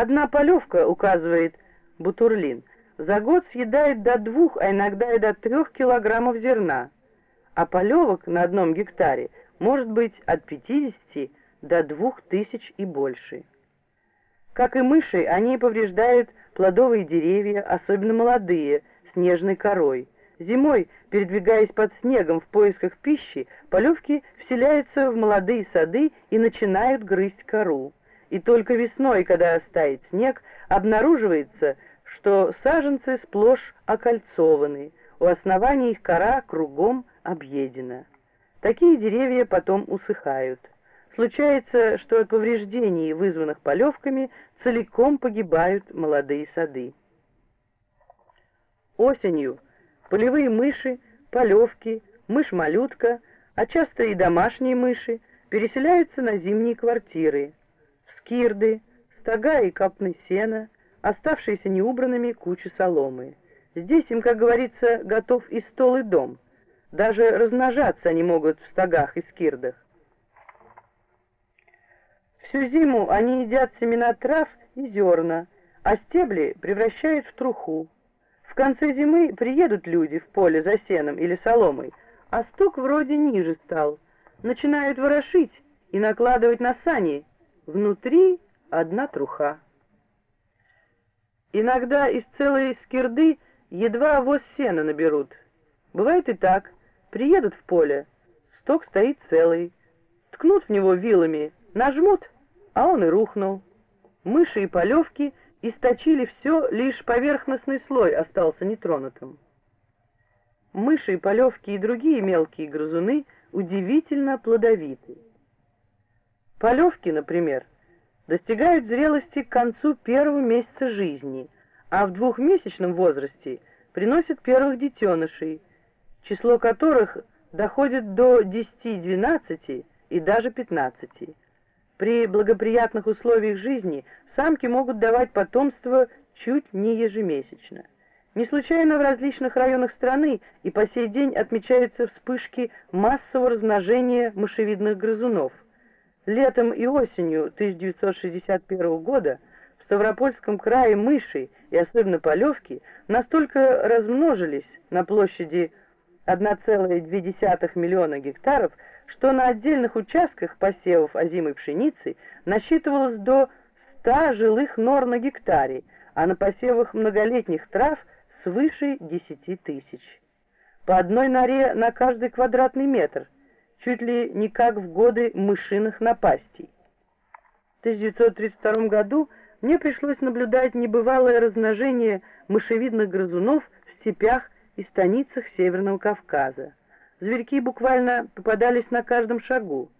Одна полевка, указывает Бутурлин, за год съедает до двух, а иногда и до трех килограммов зерна, а полевок на одном гектаре может быть от 50 до 2000 и больше. Как и мыши, они повреждают плодовые деревья, особенно молодые, с нежной корой. Зимой, передвигаясь под снегом в поисках пищи, полевки вселяются в молодые сады и начинают грызть кору. И только весной, когда стает снег, обнаруживается, что саженцы сплошь окольцованы, у основания их кора кругом объедена. Такие деревья потом усыхают. Случается, что от повреждений, вызванных полевками, целиком погибают молодые сады. Осенью полевые мыши, полевки, мышь-малютка, а часто и домашние мыши переселяются на зимние квартиры, в скирды, стога и капны сена, оставшиеся неубранными кучи соломы. Здесь им, как говорится, готов и стол, и дом. Даже размножаться они могут в стогах и скирдах. Всю зиму они едят семена трав и зерна, а стебли превращают в труху. В конце зимы приедут люди в поле за сеном или соломой, а стук вроде ниже стал. Начинают ворошить и накладывать на сани. Внутри одна труха. Иногда из целой скирды едва воз сена наберут. Бывает и так. Приедут в поле, сток стоит целый. Ткнут в него вилами, нажмут, а он и рухнул. Мыши и полевки источили все, лишь поверхностный слой остался нетронутым. Мыши и полевки и другие мелкие грызуны удивительно плодовиты. Полевки, например, достигают зрелости к концу первого месяца жизни, а в двухмесячном возрасте приносят первых детенышей, число которых доходит до 10-12 и даже 15. При благоприятных условиях жизни самки могут давать потомство чуть не ежемесячно. Не случайно в различных районах страны и по сей день отмечаются вспышки массового размножения мышевидных грызунов. Летом и осенью 1961 года в Ставропольском крае мыши и особенно полевки настолько размножились на площади 1,2 миллиона гектаров, что на отдельных участках посевов озимой пшеницы насчитывалось до 100 жилых нор на гектаре, а на посевах многолетних трав свыше 10 тысяч. По одной норе на каждый квадратный метр, чуть ли не как в годы мышиных напастей. В 1932 году мне пришлось наблюдать небывалое размножение мышевидных грызунов в степях и станицах Северного Кавказа. Зверьки буквально попадались на каждом шагу.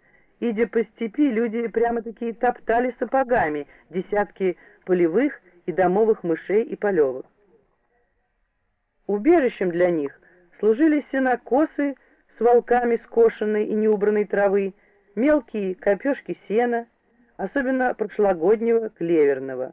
Идя по степи, люди прямо-таки топтали сапогами десятки полевых и домовых мышей и полевок. Убежищем для них служили сенокосы с волками скошенной и неубранной травы, мелкие копешки сена, особенно прошлогоднего клеверного.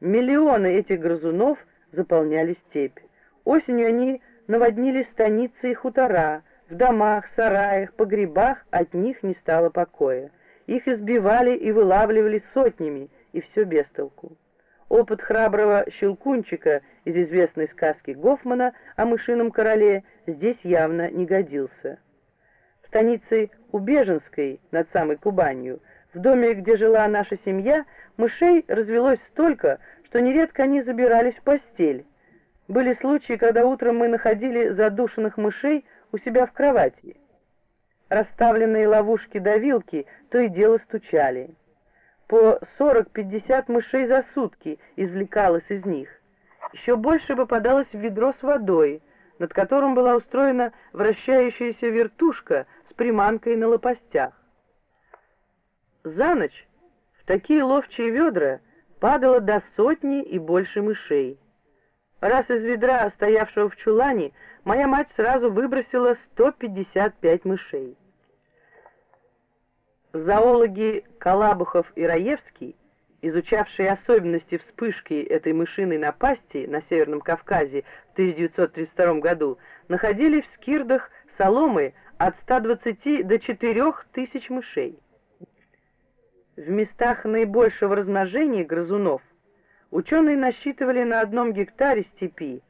Миллионы этих грызунов заполняли степь. Осенью они наводнили станицы и хутора, в домах, сараях, погребах от них не стало покоя. Их избивали и вылавливали сотнями, и все без толку. Опыт храброго Щелкунчика из известной сказки Гофмана о мышином короле здесь явно не годился. В станице Убеженской, над самой Кубанью, в доме, где жила наша семья, мышей развелось столько, что нередко они забирались в постель, были случаи, когда утром мы находили задушенных мышей у себя в кровати. Расставленные ловушки-давилки то и дело стучали. По 40-50 мышей за сутки извлекалось из них. Еще больше попадалось в ведро с водой, над которым была устроена вращающаяся вертушка с приманкой на лопастях. За ночь в такие ловчие ведра падало до сотни и больше мышей. Раз из ведра, стоявшего в чулане, моя мать сразу выбросила 155 мышей. Зоологи Калабухов и Раевский, изучавшие особенности вспышки этой мышиной напасти на Северном Кавказе в 1932 году, находили в скирдах соломы от 120 до 4 тысяч мышей. В местах наибольшего размножения грызунов Ученые насчитывали на одном гектаре степи